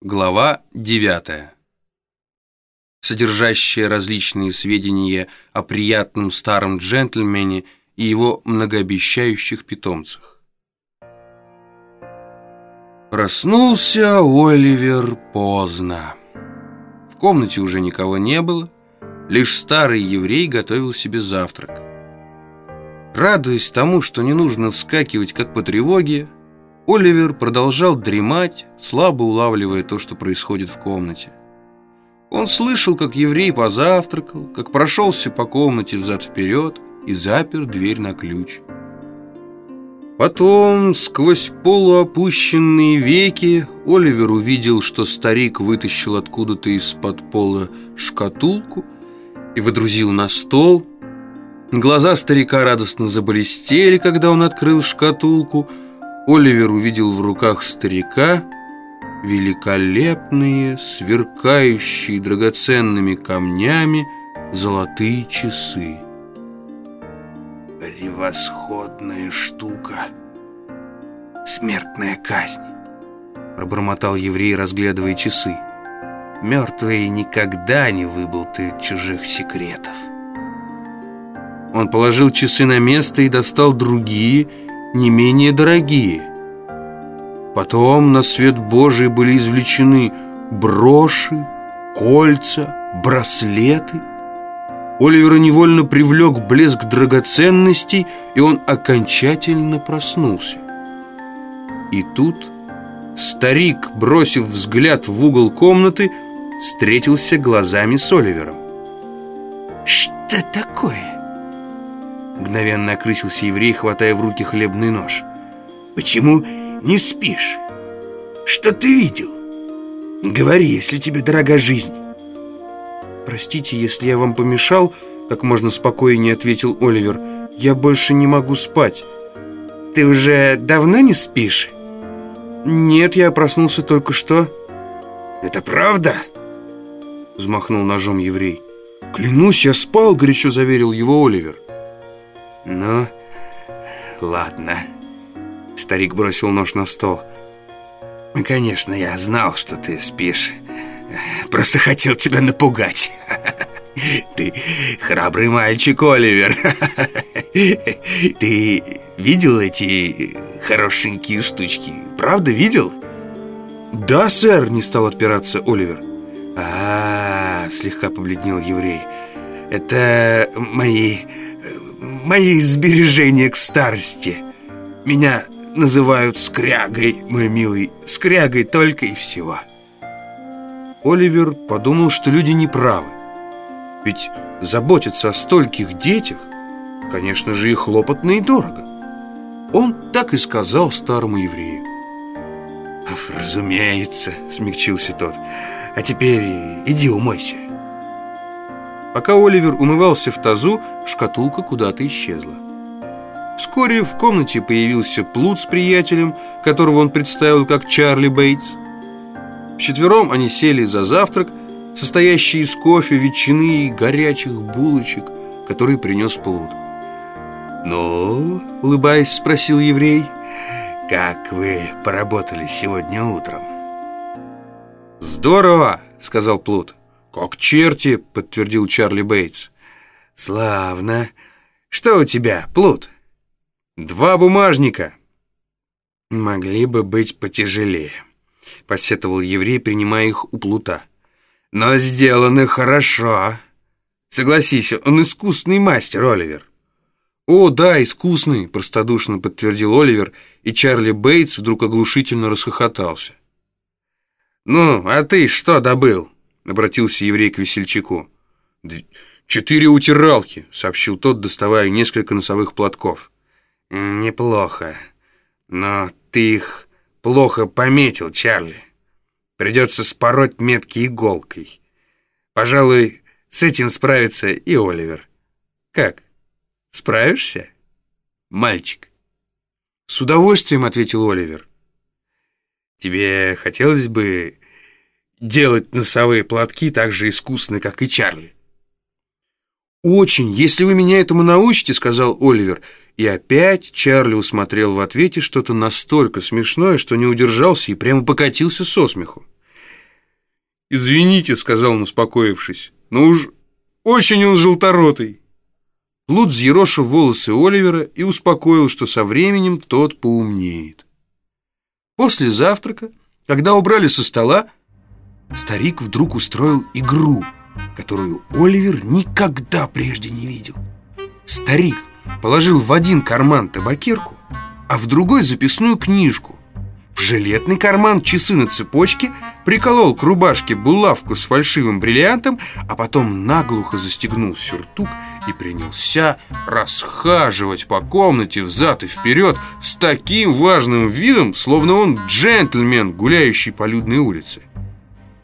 Глава 9. Содержащая различные сведения о приятном старом джентльмене и его многообещающих питомцах. Проснулся Оливер поздно. В комнате уже никого не было, лишь старый еврей готовил себе завтрак. Радуясь тому, что не нужно вскакивать как по тревоге, Оливер продолжал дремать, слабо улавливая то, что происходит в комнате. Он слышал, как еврей позавтракал, как прошелся по комнате взад-вперед и запер дверь на ключ. Потом, сквозь полуопущенные веки, Оливер увидел, что старик вытащил откуда-то из-под пола шкатулку и выдрузил на стол. Глаза старика радостно заблестели, когда он открыл шкатулку – Оливер увидел в руках старика великолепные, сверкающие драгоценными камнями золотые часы. «Превосходная штука! Смертная казнь!» Пробормотал еврей, разглядывая часы. «Мертвый никогда не выболтает чужих секретов». Он положил часы на место и достал другие, не менее дорогие. Потом на свет Божий были извлечены броши, кольца, браслеты. Оливера невольно привлек блеск драгоценностей, и он окончательно проснулся. И тут старик, бросив взгляд в угол комнаты, встретился глазами с Оливером. «Что такое?» Мгновенно окрысился еврей, хватая в руки хлебный нож. «Почему не спишь? Что ты видел? Говори, если тебе дорога жизнь». «Простите, если я вам помешал», — как можно спокойнее ответил Оливер. «Я больше не могу спать». «Ты уже давно не спишь?» «Нет, я проснулся только что». «Это правда?» Взмахнул ножом еврей. «Клянусь, я спал», — горячо заверил его Оливер. «Ну, ладно». Старик бросил нож на стол. «Конечно, я знал, что ты спишь. Просто хотел тебя напугать. Ты храбрый мальчик, Оливер. Ты видел эти хорошенькие штучки? Правда видел?» «Да, сэр», — не стал отпираться Оливер. А, -а, -а слегка побледнел еврей. «Это мои мои сбережения к старости. Меня называют скрягой, мой милый, скрягой только и всего. Оливер подумал, что люди не правы. Ведь заботиться о стольких детях, конечно же, и хлопотно, и дорого. Он так и сказал старому еврею. «Разумеется», — смягчился тот. «А теперь иди умойся». Пока Оливер умывался в тазу, шкатулка куда-то исчезла. Вскоре в комнате появился Плут с приятелем, которого он представил как Чарли Бейтс. Вчетвером они сели за завтрак, состоящий из кофе, ветчины и горячих булочек, который принес Плут. «Ну, — улыбаясь, спросил еврей, — как вы поработали сегодня утром?» «Здорово!» — сказал Плут. «Как черти!» — подтвердил Чарли Бейтс. «Славно! Что у тебя, плут?» «Два бумажника!» «Могли бы быть потяжелее», — посетовал еврей, принимая их у плута. «Но сделаны хорошо. Согласись, он искусный мастер, Оливер». «О, да, искусный», — простодушно подтвердил Оливер, и Чарли Бейтс вдруг оглушительно расхохотался. «Ну, а ты что добыл?» Обратился еврей к весельчаку. «Четыре утиралки», — сообщил тот, доставая несколько носовых платков. «Неплохо. Но ты их плохо пометил, Чарли. Придется спороть метки иголкой. Пожалуй, с этим справится и Оливер. Как, справишься, мальчик?» «С удовольствием», — ответил Оливер. «Тебе хотелось бы делать носовые платки так же искусно, как и Чарли. «Очень, если вы меня этому научите», — сказал Оливер. И опять Чарли усмотрел в ответе что-то настолько смешное, что не удержался и прямо покатился со смеху. «Извините», — сказал он, успокоившись, «но уж очень он желторотый». Плут взъерошил волосы Оливера и успокоил, что со временем тот поумнеет. После завтрака, когда убрали со стола, старик вдруг устроил игру, которую Оливер никогда прежде не видел. Старик положил в один карман табакерку, а в другой записную книжку. В жилетный карман часы на цепочке приколол к рубашке булавку с фальшивым бриллиантом, а потом наглухо застегнул сюртук и принялся расхаживать по комнате взад и вперед с таким важным видом, словно он джентльмен, гуляющий по людной улице.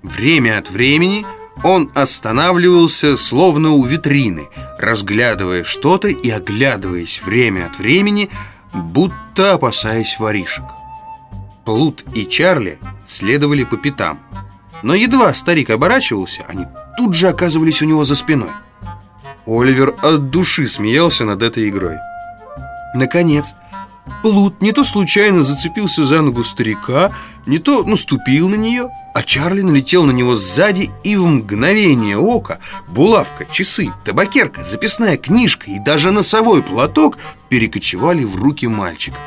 Время от времени он останавливался словно у витрины, разглядывая что-то и оглядываясь время от времени, будто опасаясь воришек. Плут и Чарли следовали по пятам. Но едва старик оборачивался, они тут же оказывались у него за спиной. Оливер от души смеялся над этой игрой. Наконец, Плут не то случайно зацепился за ногу старика, не то наступил на нее, а Чарли налетел на него сзади и в мгновение ока булавка, часы, табакерка, записная книжка и даже носовой платок перекочевали в руки мальчика.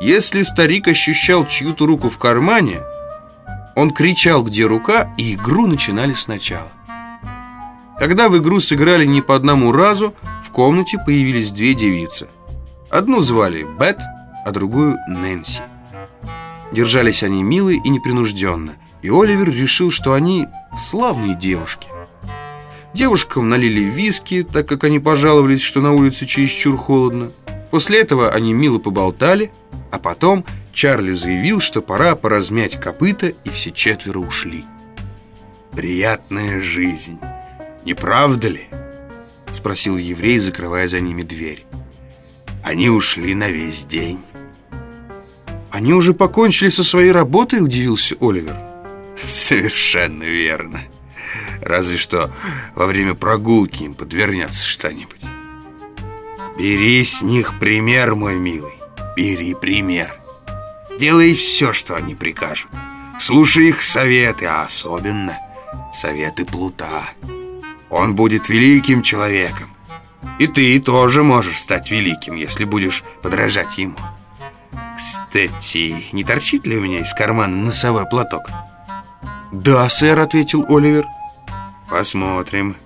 Если старик ощущал чью-то руку в кармане, он кричал, где рука, и игру начинали сначала. Когда в игру сыграли не по одному разу, в комнате появились две девицы. Одну звали Бет, а другую Нэнси. Держались они мило и непринужденно, и Оливер решил, что они славные девушки. Девушкам налили виски, так как они пожаловались, что на улице чересчур холодно. После этого они мило поболтали, а потом Чарли заявил, что пора поразмять копыта, и все четверо ушли. «Приятная жизнь!» «Не правда ли?» — спросил еврей, закрывая за ними дверь. «Они ушли на весь день». «Они уже покончили со своей работой?» — удивился Оливер. «Совершенно верно. Разве что во время прогулки им подвернется что-нибудь. Бери с них пример, мой милый. Бери пример. Делай все, что они прикажут. Слушай их советы, а особенно советы Плута». Он будет великим человеком. И ты тоже можешь стать великим, если будешь подражать ему. Кстати, не торчит ли у меня из кармана носовой платок? «Да, сэр», — ответил Оливер. «Посмотрим,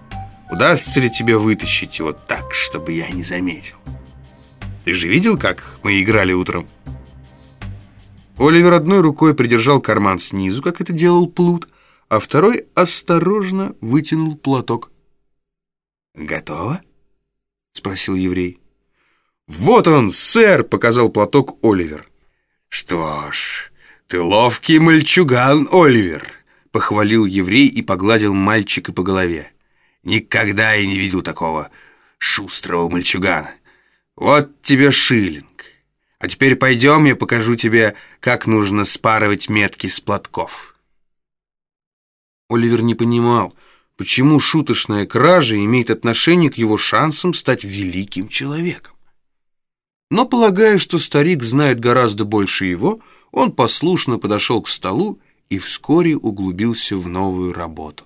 удастся ли тебе вытащить его так, чтобы я не заметил. Ты же видел, как мы играли утром?» Оливер одной рукой придержал карман снизу, как это делал Плут, а второй осторожно вытянул платок. «Готово?» — спросил еврей. «Вот он, сэр!» — показал платок Оливер. «Что ж, ты ловкий мальчуган, Оливер!» — похвалил еврей и погладил мальчика по голове. «Никогда я не видел такого шустрого мальчугана. Вот тебе шиллинг. А теперь пойдем, я покажу тебе, как нужно спарывать метки с платков». Оливер не понимал, почему шуточная кража имеет отношение к его шансам стать великим человеком. Но, полагая, что старик знает гораздо больше его, он послушно подошел к столу и вскоре углубился в новую работу.